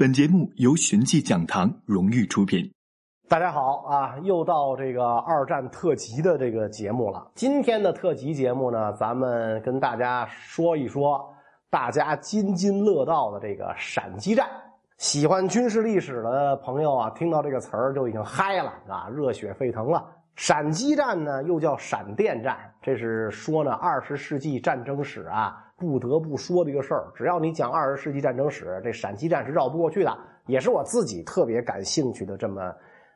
本节目由寻迹讲堂荣誉出品。大家好啊，又到这个二战特辑的这个节目了。今天的特辑节目呢，咱们跟大家说一说大家津津乐道的这个闪击战。喜欢军事历史的朋友啊，听到这个词儿就已经嗨了啊，热血沸腾了。闪击战呢，又叫闪电战，这是说呢二十世纪战争史啊。不得不说这个事儿，只要你讲二十世纪战争史，这闪击战是绕不过去的，也是我自己特别感兴趣的这么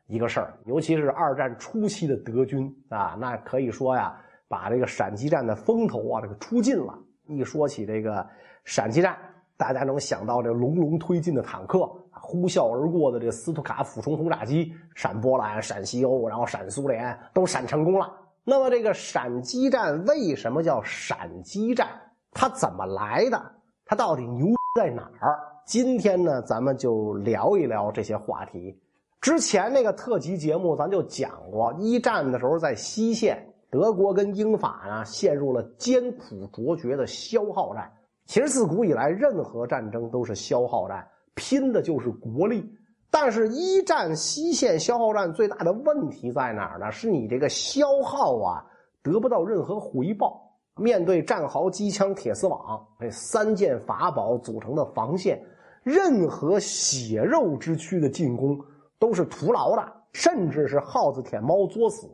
一个事儿。尤其是二战初期的德军啊，那可以说呀，把这个闪击战的风头啊，这个出尽了。一说起这个闪击战，大家能想到这隆隆推进的坦克，呼啸而过的这斯图卡俯冲轰炸机，闪波兰、闪西欧，然后闪苏联，都闪成功了。那么这个闪击战为什么叫闪击战？它怎么来的？它到底牛在哪儿？今天呢，咱们就聊一聊这些话题。之前那个特辑节目咱就讲过，一战的时候在西线，德国跟英法呢陷入了艰苦卓绝的消耗战。其实自古以来，任何战争都是消耗战，拼的就是国力。但是，一战西线消耗战最大的问题在哪儿呢？是你这个消耗啊，得不到任何回报。面对战壕、机枪、铁丝网这三件法宝组成的防线，任何血肉之躯的进攻都是徒劳的，甚至是耗子舔猫作死。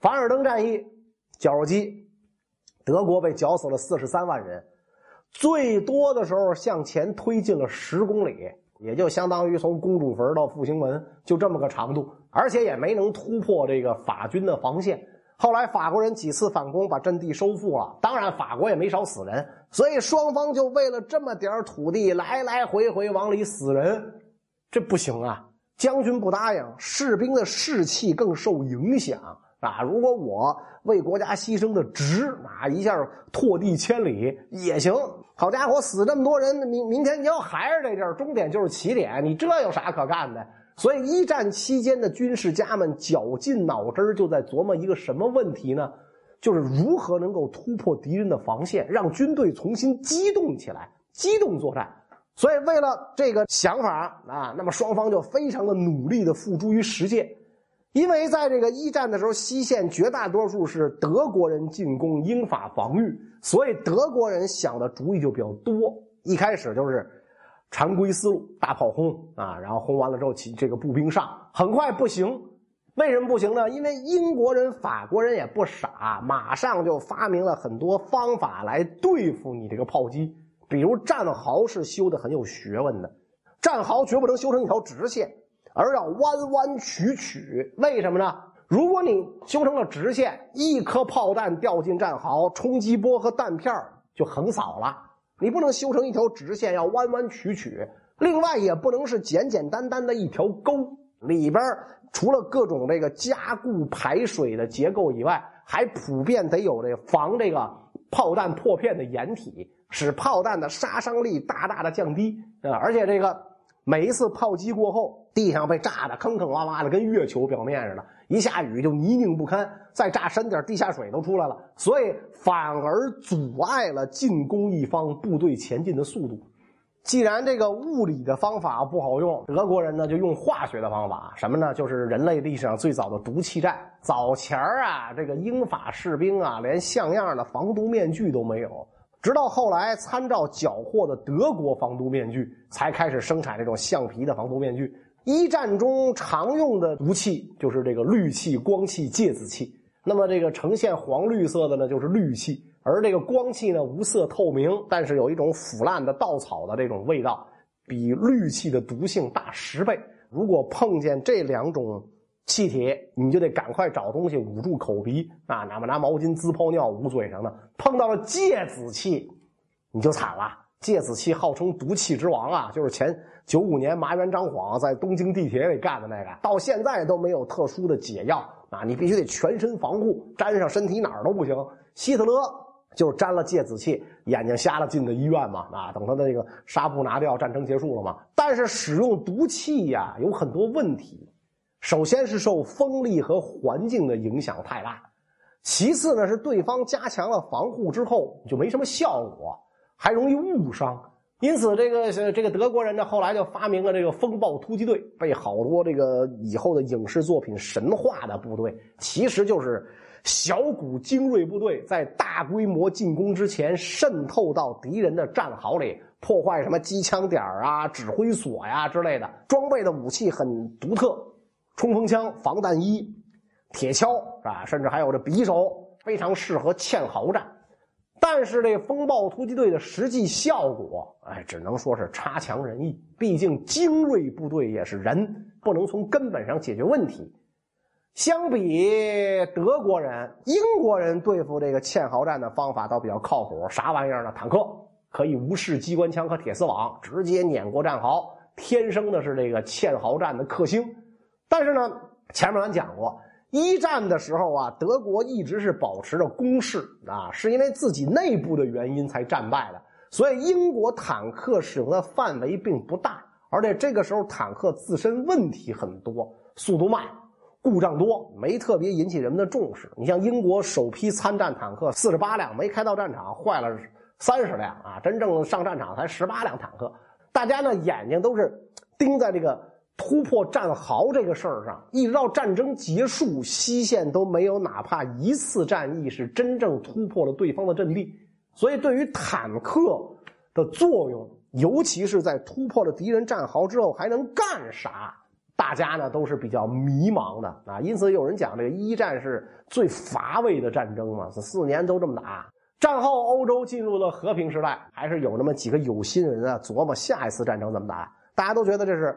凡尔登战役，绞肉机，德国被绞死了四十三万人，最多的时候向前推进了十公里，也就相当于从公主坟到复兴门，就这么个长度，而且也没能突破这个法军的防线。后来法国人几次反攻，把阵地收复了。当然，法国也没少死人，所以双方就为了这么点土地来来回回往里死人，这不行啊！将军不答应，士兵的士气更受影响啊！如果我为国家牺牲的值啊，一下拓地千里也行。好家伙，死这么多人，明明天你要还是这地儿，终点就是起点，你这有啥可干的？所以，一战期间的军事家们绞尽脑汁就在琢磨一个什么问题呢？就是如何能够突破敌人的防线，让军队重新机动起来，机动作战。所以，为了这个想法啊，那么双方就非常的努力的付诸于实践。因为在这个一战的时候，西线绝大多数是德国人进攻，英法防御，所以德国人想的主意就比较多。一开始就是。常规思路，大炮轰啊，然后轰完了之后，起这个步兵上，很快不行。为什么不行呢？因为英国人、法国人也不傻，马上就发明了很多方法来对付你这个炮击。比如战壕是修的很有学问的，战壕绝不能修成一条直线，而要弯弯曲曲。为什么呢？如果你修成了直线，一颗炮弹掉进战壕，冲击波和弹片就横扫了。你不能修成一条直线，要弯弯曲曲。另外，也不能是简简单单的一条沟，里边除了各种这个加固排水的结构以外，还普遍得有这防这个炮弹破片的掩体，使炮弹的杀伤力大大的降低。啊，而且这个每一次炮击过后，地上被炸的坑坑洼洼的，跟月球表面似的。一下雨就泥泞不堪，再炸深点，地下水都出来了，所以反而阻碍了进攻一方部队前进的速度。既然这个物理的方法不好用，德国人呢就用化学的方法，什么呢？就是人类历史上最早的毒气战。早前啊，这个英法士兵啊，连像样的防毒面具都没有，直到后来参照缴获的德国防毒面具，才开始生产这种橡皮的防毒面具。一战中常用的毒气就是这个氯气、光气、芥子气。那么这个呈现黄绿色的呢，就是氯气；而这个光气呢，无色透明，但是有一种腐烂的稻草的这种味道，比氯气的毒性大十倍。如果碰见这两种气体，你就得赶快找东西捂住口鼻啊，哪怕拿毛巾滋泡尿捂嘴上呢。碰到了芥子气，你就惨了。芥子气号称毒气之王啊，就是前。九五年麻原彰晃在东京地铁里干的那个，到现在都没有特殊的解药啊！你必须得全身防护，沾上身体哪儿都不行。希特勒就沾了芥子气，眼睛瞎了进的医院嘛啊！等他的那个纱布拿掉，战争结束了嘛。但是使用毒气呀，有很多问题。首先是受风力和环境的影响太大，其次呢是对方加强了防护之后就没什么效果，还容易误伤。因此，这个这个德国人呢，后来就发明了这个风暴突击队，被好多这个以后的影视作品神化的部队，其实就是小股精锐部队，在大规模进攻之前渗透到敌人的战壕里，破坏什么机枪点啊、指挥所呀之类的，装备的武器很独特，冲锋枪、防弹衣、铁锹是吧？甚至还有这匕首，非常适合堑壕战。但是这风暴突击队的实际效果，哎，只能说是差强人意。毕竟精锐部队也是人，不能从根本上解决问题。相比德国人、英国人对付这个堑壕战的方法倒比较靠谱。啥玩意儿呢？坦克可以无视机关枪和铁丝网，直接碾过战壕，天生的是这个堑壕战的克星。但是呢，前面咱讲过。一战的时候啊，德国一直是保持着攻势啊，是因为自己内部的原因才战败的。所以英国坦克使用的范围并不大，而且这个时候坦克自身问题很多，速度慢，故障多，没特别引起人们的重视。你像英国首批参战坦克四十八辆，没开到战场，坏了三十辆啊，真正上战场才十八辆坦克。大家呢眼睛都是盯在这个。突破战壕这个事儿上，一直到战争结束，西线都没有哪怕一次战役是真正突破了对方的阵地。所以，对于坦克的作用，尤其是在突破了敌人战壕之后还能干啥，大家呢都是比较迷茫的啊。因此，有人讲这个一战是最乏味的战争嘛，四年都这么打。战后欧洲进入了和平时代，还是有那么几个有心人啊琢磨下一次战争怎么打。大家都觉得这是。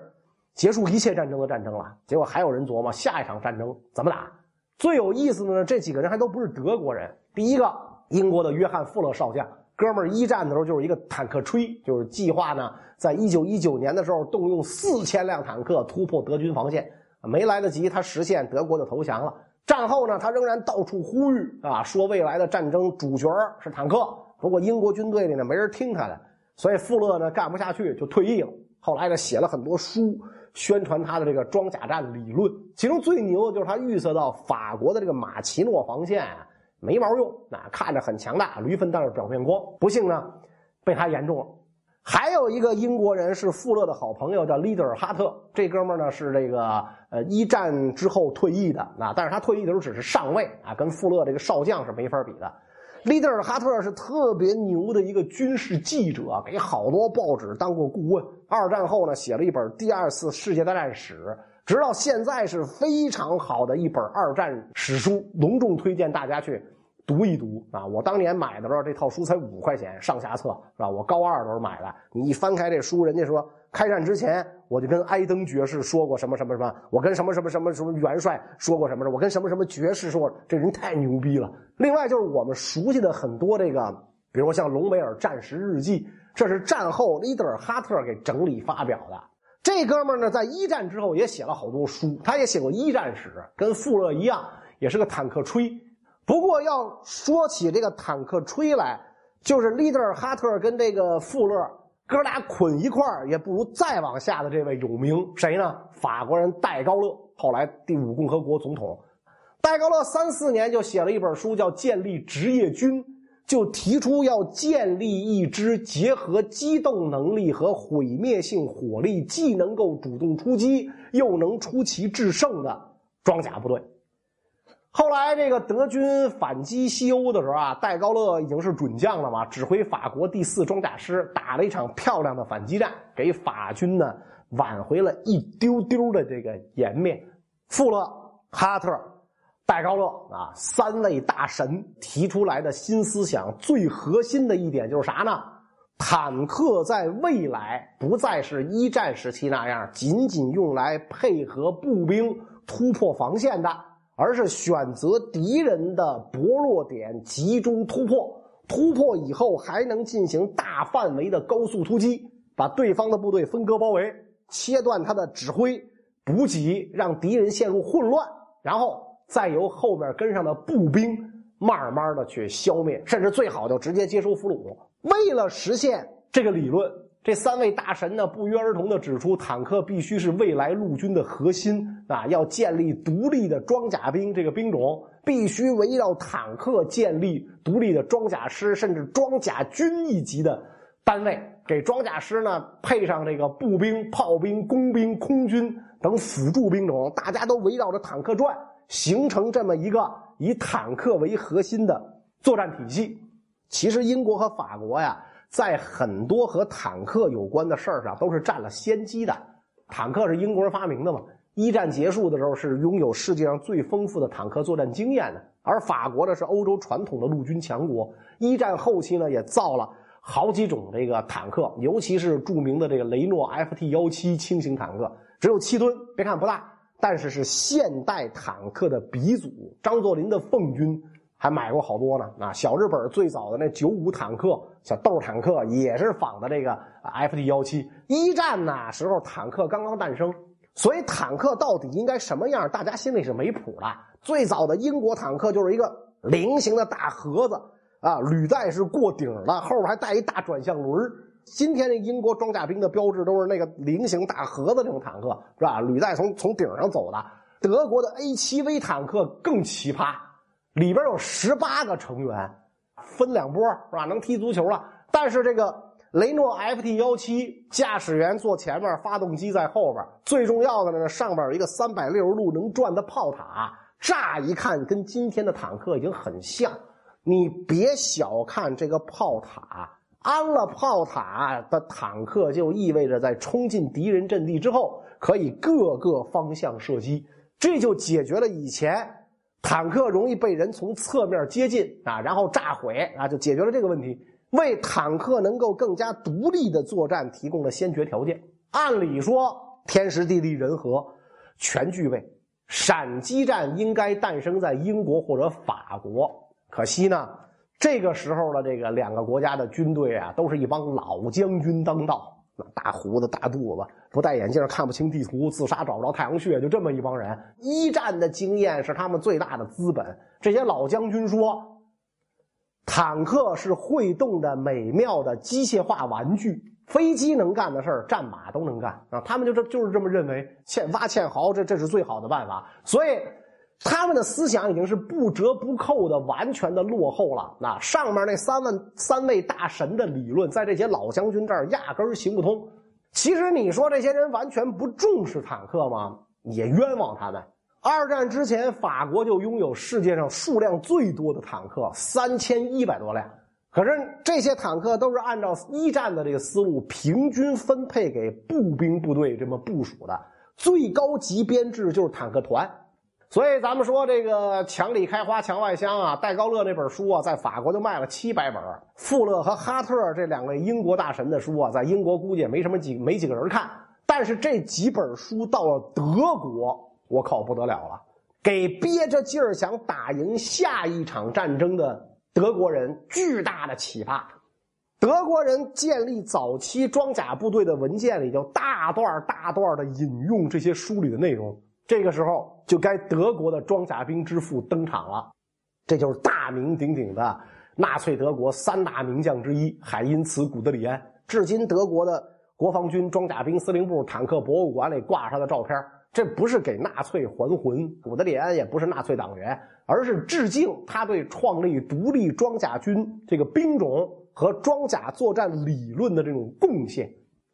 结束一切战争的战争了，结果还有人琢磨下一场战争怎么打。最有意思的呢，这几个人还都不是德国人。第一个，英国的约翰·富勒少将，哥们儿一战的时候就是一个坦克吹，就是计划呢，在一九一九年的时候动用四千辆坦克突破德军防线，没来得及他实现，德国就投降了。战后呢，他仍然到处呼吁啊，说未来的战争主角是坦克。不过英国军队里呢没人听他的，所以富勒呢干不下去就退役了。后来呢写了很多书。宣传他的这个装甲战理论，其中最牛的就是他预测到法国的这个马奇诺防线啊没毛用，那看着很强大，驴粪蛋儿表面光。不幸呢，被他言中了。还有一个英国人是富勒的好朋友，叫利德尔哈特。这哥们呢是这个呃一战之后退役的啊，但是他退役的时候只是上尉啊，跟富勒这个少将是没法比的。利德尔哈特是特别牛的一个军事记者，给好多报纸当过顾问。二战后呢，写了一本《第二次世界大战史》，直到现在是非常好的一本二战史书，隆重推荐大家去读一读啊！我当年买的时候，这套书才五块钱上下册，是吧？我高二的时候买的。你一翻开这书，人家说。开战之前，我就跟埃登爵士说过什么什么什么，我跟什么什么什么什么元帅说过什么，我跟什么什么爵士说，这人太牛逼了。另外就是我们熟悉的很多这个，比如像隆美尔战时日记，这是战后利德尔哈特给整理发表的。这哥们呢，在一战之后也写了好多书，他也写过一战史，跟富勒一样，也是个坦克吹。不过要说起这个坦克吹来，就是利德尔哈特跟这个富勒。哥俩捆一块儿也不如再往下的这位有名谁呢？法国人戴高乐，后来第五共和国总统。戴高乐三四年就写了一本书，叫《建立职业军》，就提出要建立一支结合机动能力和毁灭性火力，既能够主动出击，又能出奇制胜的装甲部队。后来这个德军反击西欧的时候啊，戴高乐已经是准将了嘛，指挥法国第四装甲师打了一场漂亮的反击战，给法军呢挽回了一丢丢的这个颜面。富勒、哈特、戴高乐啊，三位大神提出来的新思想，最核心的一点就是啥呢？坦克在未来不再是一战时期那样仅仅用来配合步兵突破防线的。而是选择敌人的薄弱点集中突破，突破以后还能进行大范围的高速突击，把对方的部队分割包围，切断他的指挥补给，让敌人陷入混乱，然后再由后面跟上的步兵慢慢的去消灭，甚至最好就直接接收俘虏。为了实现这个理论。这三位大神呢，不约而同地指出，坦克必须是未来陆军的核心啊！要建立独立的装甲兵这个兵种，必须围绕坦克建立独立的装甲师，甚至装甲军一级的单位给装甲师呢配上这个步兵、炮兵、工兵、空军等辅助兵种，大家都围绕着坦克转，形成这么一个以坦克为核心的作战体系。其实英国和法国呀，在很多和坦克有关的事儿上都是占了先机的。坦克是英国人发明的嘛？一战结束的时候是拥有世界上最丰富的坦克作战经验的，而法国呢是欧洲传统的陆军强国。一战后期呢也造了好几种这个坦克，尤其是著名的这个雷诺 FT 幺七轻型坦克，只有七吨，别看不大，但是是现代坦克的鼻祖。张作霖的奉军还买过好多呢。啊，小日本最早的那九五坦克、小豆坦克也是仿的这个 FT 幺七。一战那时候坦克刚刚诞生。所以坦克到底应该什么样？大家心里是没谱的。最早的英国坦克就是一个菱形的大盒子啊，履带是过顶的，后边还带一大转向轮今天这英国装甲兵的标志都是那个菱形大盒子这种坦克，是吧？履带从从顶上走的。德国的 A7V 坦克更奇葩，里边有十八个成员，分两波，是吧？能踢足球了。但是这个。雷诺 FT 幺七，驾驶员坐前面，发动机在后边。最重要的呢，上边有一个三百六十度能转的炮塔，乍一看跟今天的坦克已经很像。你别小看这个炮塔，安了炮塔的坦克就意味着在冲进敌人阵地之后，可以各个方向射击，这就解决了以前坦克容易被人从侧面接近啊，然后炸毁啊，就解决了这个问题。为坦克能够更加独立的作战提供了先决条件。按理说，天时地利人和全具备，闪击战应该诞生在英国或者法国。可惜呢，这个时候的这个两个国家的军队啊，都是一帮老将军当道，那大胡子、大肚子，不戴眼镜，看不清地图，自杀找不着太阳穴，就这么一帮人。一战的经验是他们最大的资本。这些老将军说。坦克是会动的美妙的机械化玩具，飞机能干的事儿，战马都能干啊！他们就这就是这么认为，堑挖堑壕，这这是最好的办法。所以，他们的思想已经是不折不扣的完全的落后了。那上面那三万三位大神的理论，在这些老将军这儿压根儿行不通。其实你说这些人完全不重视坦克吗？也冤枉他们。二战之前，法国就拥有世界上数量最多的坦克，三千一百多辆。可是这些坦克都是按照一战的这个思路，平均分配给步兵部队这么部署的。最高级编制就是坦克团。所以咱们说这个“墙里开花墙外香”啊，戴高乐那本书啊，在法国就卖了七百本。富勒和哈特这两位英国大神的书啊，在英国估计也没什么几没几个人看。但是这几本书到了德国。我靠，不得了了！给憋着劲儿想打赢下一场战争的德国人巨大的启发。德国人建立早期装甲部队的文件里，就大段大段的引用这些书里的内容。这个时候，就该德国的装甲兵之父登场了。这就是大名鼎鼎的纳粹德国三大名将之一海因茨·古德里安。至今，德国的国防军装甲兵司令部坦克博物馆里挂他的照片。这不是给纳粹还魂，古德里安也不是纳粹党员，而是致敬他对创立独立装甲军这个兵种和装甲作战理论的这种贡献。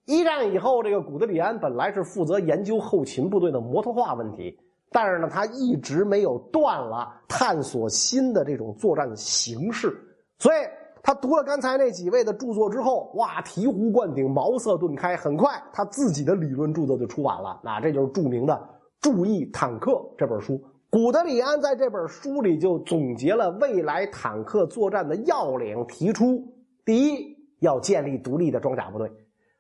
一战以后，这个古德里安本来是负责研究后勤部队的摩托化问题，但是呢，他一直没有断了探索新的这种作战形式，所以。他读了刚才那几位的著作之后，哇，醍醐灌顶，茅塞顿开。很快，他自己的理论著作就出版了。那这就是著名的《注意坦克》这本书。古德里安在这本书里就总结了未来坦克作战的要领，提出：第一，要建立独立的装甲部队，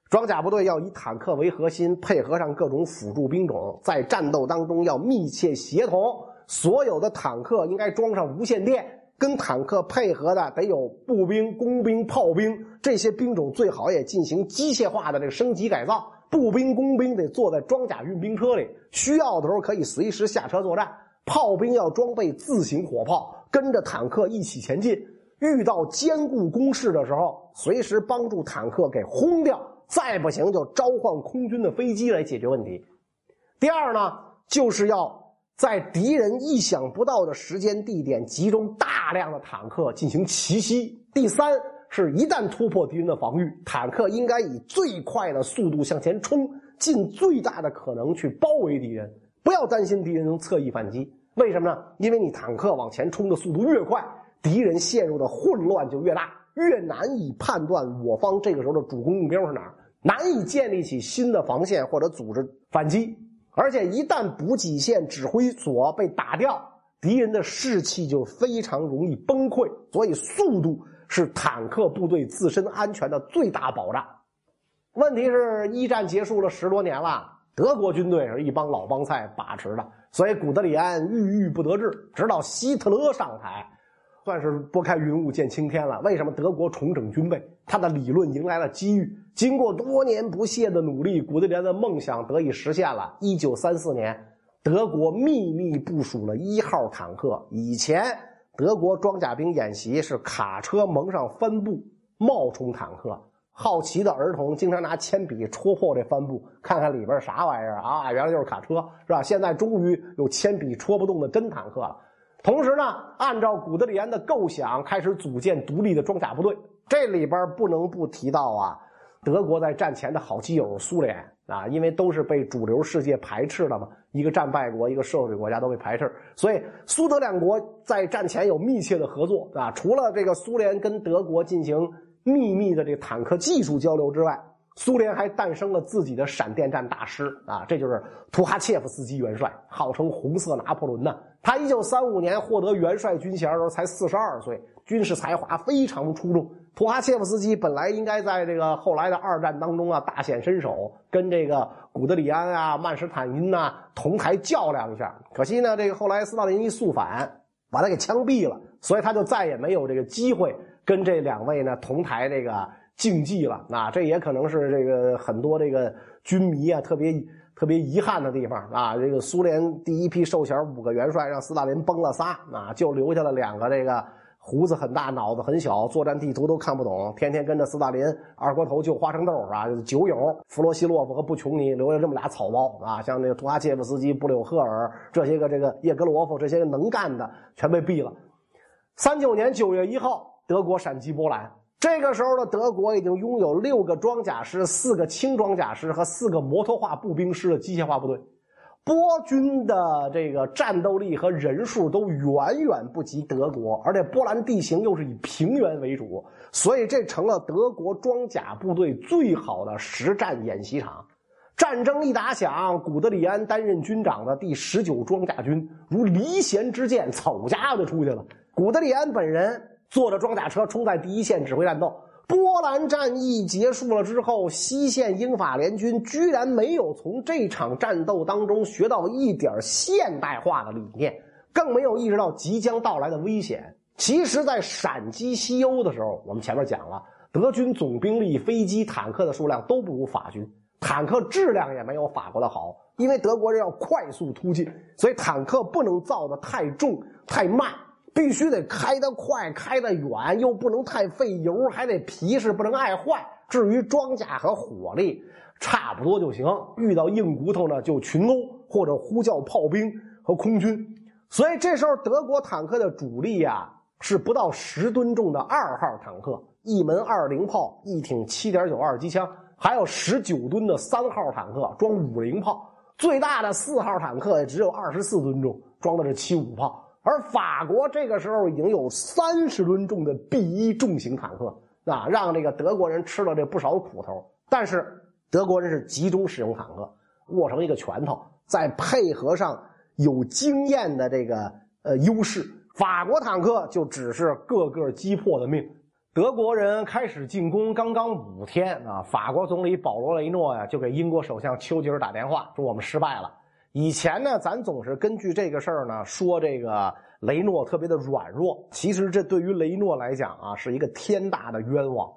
装甲部队要以坦克为核心，配合上各种辅助兵种，在战斗当中要密切协同。所有的坦克应该装上无线电。跟坦克配合的得有步兵、工兵、炮兵这些兵种，最好也进行机械化的这个升级改造。步兵、工兵得坐在装甲运兵车里，需要的时候可以随时下车作战。炮兵要装备自行火炮，跟着坦克一起前进。遇到坚固工事的时候，随时帮助坦克给轰掉。再不行就召唤空军的飞机来解决问题。第二呢，就是要。在敌人意想不到的时间地点集中大量的坦克进行奇袭。第三，是一旦突破敌人的防御，坦克应该以最快的速度向前冲，尽最大的可能去包围敌人，不要担心敌人能侧翼反击。为什么呢？因为你坦克往前冲的速度越快，敌人陷入的混乱就越大，越难以判断我方这个时候的主攻目标是哪儿，难以建立起新的防线或者组织反击。而且一旦补给线、指挥所被打掉，敌人的士气就非常容易崩溃。所以，速度是坦克部队自身安全的最大保障。问题是，一战结束了十多年了，德国军队是一帮老帮菜把持的，所以古德里安郁郁不得志。直到希特勒上台。算是拨开云雾见青天了。为什么德国重整军备？他的理论迎来了机遇。经过多年不懈的努力，古德里安的梦想得以实现了。一九三四年，德国秘密部署了一号坦克。以前德国装甲兵演习是卡车蒙上帆布，冒充坦克。好奇的儿童经常拿铅笔戳破这帆布，看看里边啥玩意儿啊？原来就是卡车，是吧？现在终于有铅笔戳不动的真坦克了。同时呢，按照古德里安的构想，开始组建独立的装甲部队。这里边不能不提到啊，德国在战前的好基友苏联啊，因为都是被主流世界排斥的嘛，一个战败国，一个社会主义国家都被排斥，所以苏德两国在战前有密切的合作啊。除了这个苏联跟德国进行秘密的这个坦克技术交流之外。苏联还诞生了自己的闪电战大师啊，这就是图哈切夫斯基元帅，号称“红色拿破仑”呢。他一九三五年获得元帅军衔的时候才四十二岁，军事才华非常出众。图哈切夫斯基本来应该在这个后来的二战当中啊大显身手，跟这个古德里安啊、曼施坦因呐同台较量一下。可惜呢，这个后来斯大林一肃反，把他给枪毙了，所以他就再也没有这个机会跟这两位呢同台这个。竞技了啊，这也可能是这个很多这个军迷啊特别特别遗憾的地方啊。这个苏联第一批授衔五个元帅，让斯大林崩了仨啊，就留下了两个这个胡子很大、脑子很小、作战地图都看不懂、天天跟着斯大林二锅头就花生豆啊，酒友弗罗西洛夫和布琼尼留下这么俩草包啊。像这个图哈切夫斯基、布柳赫尔这些个这个叶格罗夫这些个能干的全被毙了。三九年九月一号，德国闪击波兰。这个时候的德国已经拥有六个装甲师、四个轻装甲师和四个摩托化步兵师的机械化部队。波军的这个战斗力和人数都远远不及德国，而且波兰地形又是以平原为主，所以这成了德国装甲部队最好的实战演习场。战争一打响，古德里安担任军长的第十九装甲军如离弦之箭，草家伙就出去了。古德里安本人。坐着装甲车冲在第一线指挥战斗。波兰战役结束了之后，西线英法联军居然没有从这场战斗当中学到一点现代化的理念，更没有意识到即将到来的危险。其实，在闪击西欧的时候，我们前面讲了，德军总兵力、飞机、坦克的数量都不如法军，坦克质量也没有法国的好，因为德国人要快速突进，所以坦克不能造的太重、太慢。必须得开得快，开得远，又不能太费油，还得皮实，不能爱坏。至于装甲和火力，差不多就行。遇到硬骨头呢，就群殴或者呼叫炮兵和空军。所以这时候德国坦克的主力呀，是不到十吨重的二号坦克，一门二零炮，一挺七点九二机枪，还有十九吨的三号坦克，装五零炮。最大的四号坦克也只有二十四吨重，装的是七五炮。而法国这个时候已经有三十吨重的 B 一重型坦克啊，让这个德国人吃了这不少苦头。但是德国人是集中使用坦克，握成一个拳头，再配合上有经验的这个呃优势，法国坦克就只是个个击破的命。德国人开始进攻刚刚五天啊，法国总理保罗雷诺呀就给英国首相丘吉尔打电话说我们失败了。以前呢，咱总是根据这个事儿呢说这个雷诺特别的软弱。其实这对于雷诺来讲啊，是一个天大的冤枉。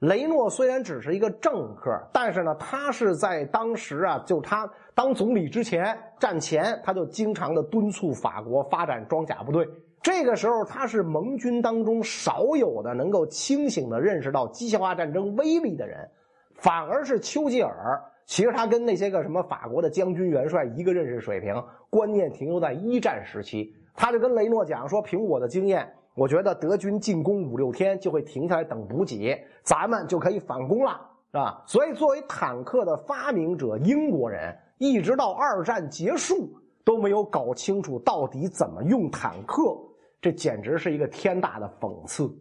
雷诺虽然只是一个政客，但是呢，他是在当时啊，就他当总理之前战前，他就经常的敦促法国发展装甲部队。这个时候，他是盟军当中少有的能够清醒的认识到机械化战争威力的人，反而是丘吉尔。其实他跟那些个什么法国的将军元帅一个认识水平，观念停留在一战时期。他就跟雷诺讲说：“凭我的经验，我觉得德军进攻五六天就会停下来等补给，咱们就可以反攻了，是吧？所以，作为坦克的发明者，英国人一直到二战结束都没有搞清楚到底怎么用坦克，这简直是一个天大的讽刺。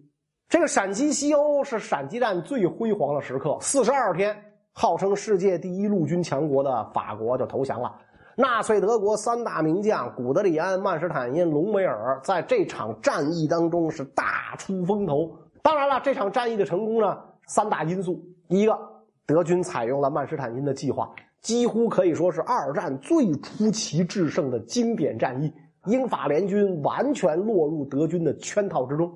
这个陕西西欧是闪击战最辉煌的时刻，四十二天，号称世界第一陆军强国的法国就投降了。纳粹德国三大名将古德里安、曼施坦因、隆美尔在这场战役当中是大出风头。当然了，这场战役的成功呢，三大因素：一个，德军采用了曼施坦因的计划，几乎可以说是二战最出奇制胜的经典战役，英法联军完全落入德军的圈套之中。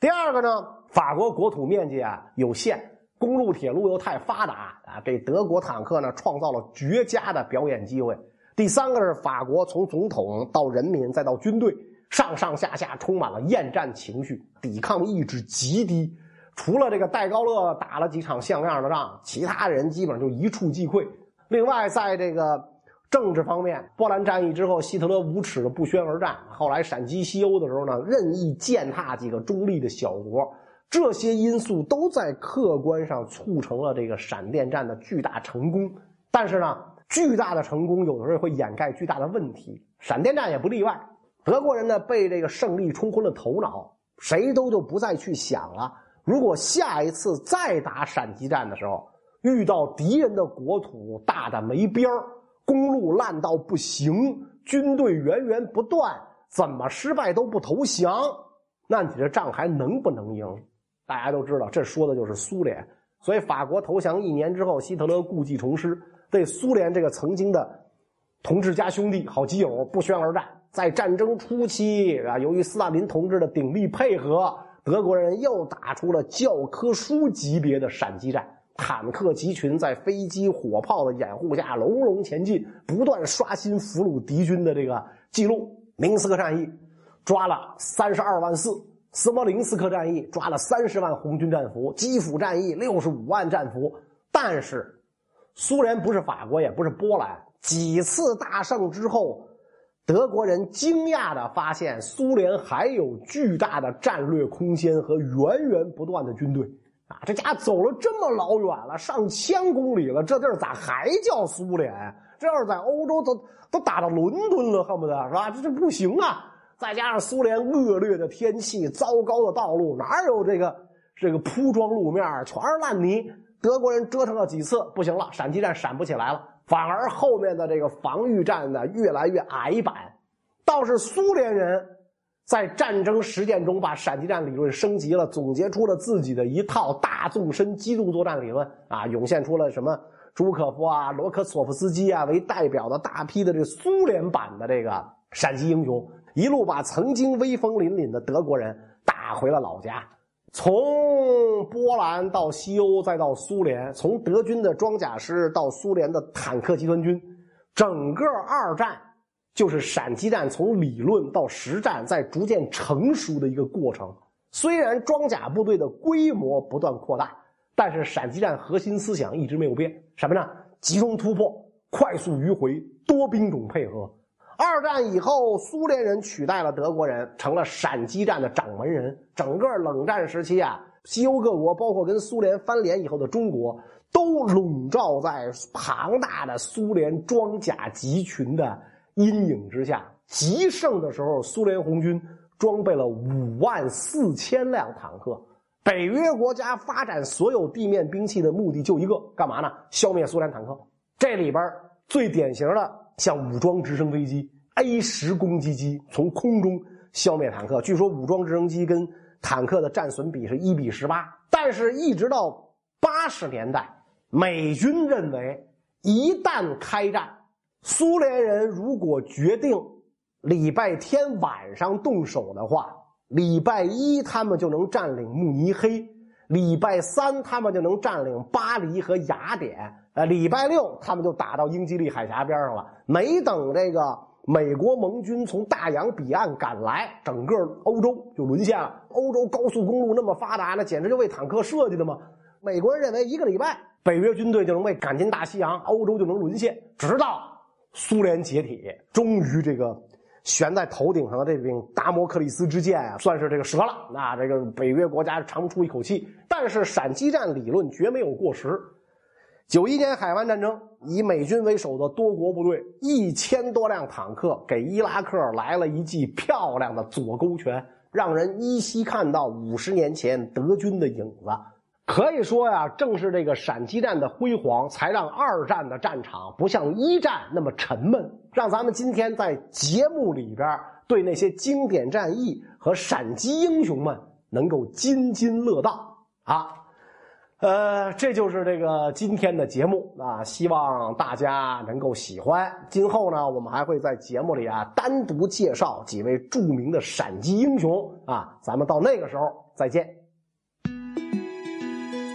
第二个呢，法国国土面积啊有限，公路铁路又太发达啊，给德国坦克呢创造了绝佳的表演机会。第三个是法国从总统到人民再到军队，上上下下充满了厌战情绪，抵抗意志极低。除了这个戴高乐打了几场像样的仗，其他人基本上就一触即溃。另外，在这个政治方面，波兰战役之后，希特勒无耻的不宣而战。后来闪击西欧的时候呢，任意践踏几个中立的小国，这些因素都在客观上促成了这个闪电战的巨大成功。但是呢，巨大的成功有的时候会掩盖巨大的问题，闪电战也不例外。德国人呢被这个胜利冲昏了头脑，谁都就不再去想了。如果下一次再打闪击战的时候，遇到敌人的国土大的没边儿。公路烂到不行，军队源源不断，怎么失败都不投降，那你这仗还能不能赢？大家都知道，这说的就是苏联。所以法国投降一年之后，希特勒故技重施，对苏联这个曾经的同志加兄弟、好基友不宣而战。在战争初期啊，由于斯大林同志的鼎力配合，德国人又打出了教科书级别的闪击战。坦克集群在飞机、火炮的掩护下隆隆前进，不断刷新俘虏敌军的这个记录。明斯克战役抓了三十二万四，斯摩林斯克战役抓了三十万红军战俘，基辅战役六十五万战俘。但是，苏联不是法国，也不是波兰。几次大胜之后，德国人惊讶地发现，苏联还有巨大的战略空间和源源不断的军队。啊，这家走了这么老远了，上千公里了，这地儿咋还叫苏联？这要是在欧洲，都都打到伦敦了，恨不得是吧？这这不行啊！再加上苏联恶劣的天气、糟糕的道路，哪有这个这个铺装路面，全是烂泥。德国人折腾了几次，不行了，闪击战闪不起来了，反而后面的这个防御战呢越来越矮板。倒是苏联人。在战争实践中，把闪击战理论升级了，总结出了自己的一套大纵深机动作战理论啊，涌现出了什么朱可夫啊、罗科索夫斯基啊为代表的大批的这苏联版的这个闪击英雄，一路把曾经威风凛凛的德国人打回了老家。从波兰到西欧，再到苏联，从德军的装甲师到苏联的坦克集团军，整个二战。就是闪击战从理论到实战在逐渐成熟的一个过程。虽然装甲部队的规模不断扩大，但是闪击战核心思想一直没有变。什么呢？集中突破，快速迂回，多兵种配合。二战以后，苏联人取代了德国人，成了闪击战的掌门人。整个冷战时期啊，西欧各国，包括跟苏联翻脸以后的中国，都笼罩在庞大的苏联装甲集群的。阴影之下，极盛的时候，苏联红军装备了五万四千辆坦克。北约国家发展所有地面兵器的目的就一个，干嘛呢？消灭苏联坦克。这里边最典型的，像武装直升飞机 A 十攻击机，从空中消灭坦克。据说武装直升机跟坦克的战损比是一比十八。但是，一直到八十年代，美军认为，一旦开战。苏联人如果决定礼拜天晚上动手的话，礼拜一他们就能占领慕尼黑，礼拜三他们就能占领巴黎和雅典，呃，礼拜六他们就打到英吉利海峡边上了。没等这个美国盟军从大洋彼岸赶来，整个欧洲就沦陷了。欧洲高速公路那么发达，那简直就为坦克设计的嘛。美国人认为一个礼拜北约军队就能被赶进大西洋，欧洲就能沦陷，直到。苏联解体，终于这个悬在头顶上的这柄达摩克里斯之剑啊，算是这个折了。那这个北约国家长出一口气。但是闪击战理论绝没有过时。九一年海湾战争，以美军为首的多国部队一千多辆坦克给伊拉克来了一记漂亮的左勾拳，让人依稀看到五十年前德军的影子。可以说呀，正是这个闪击战的辉煌，才让二战的战场不像一战那么沉闷，让咱们今天在节目里边对那些经典战役和闪击英雄们能够津津乐道啊。呃，这就是这个今天的节目啊，希望大家能够喜欢。今后呢，我们还会在节目里啊单独介绍几位著名的闪击英雄啊，咱们到那个时候再见。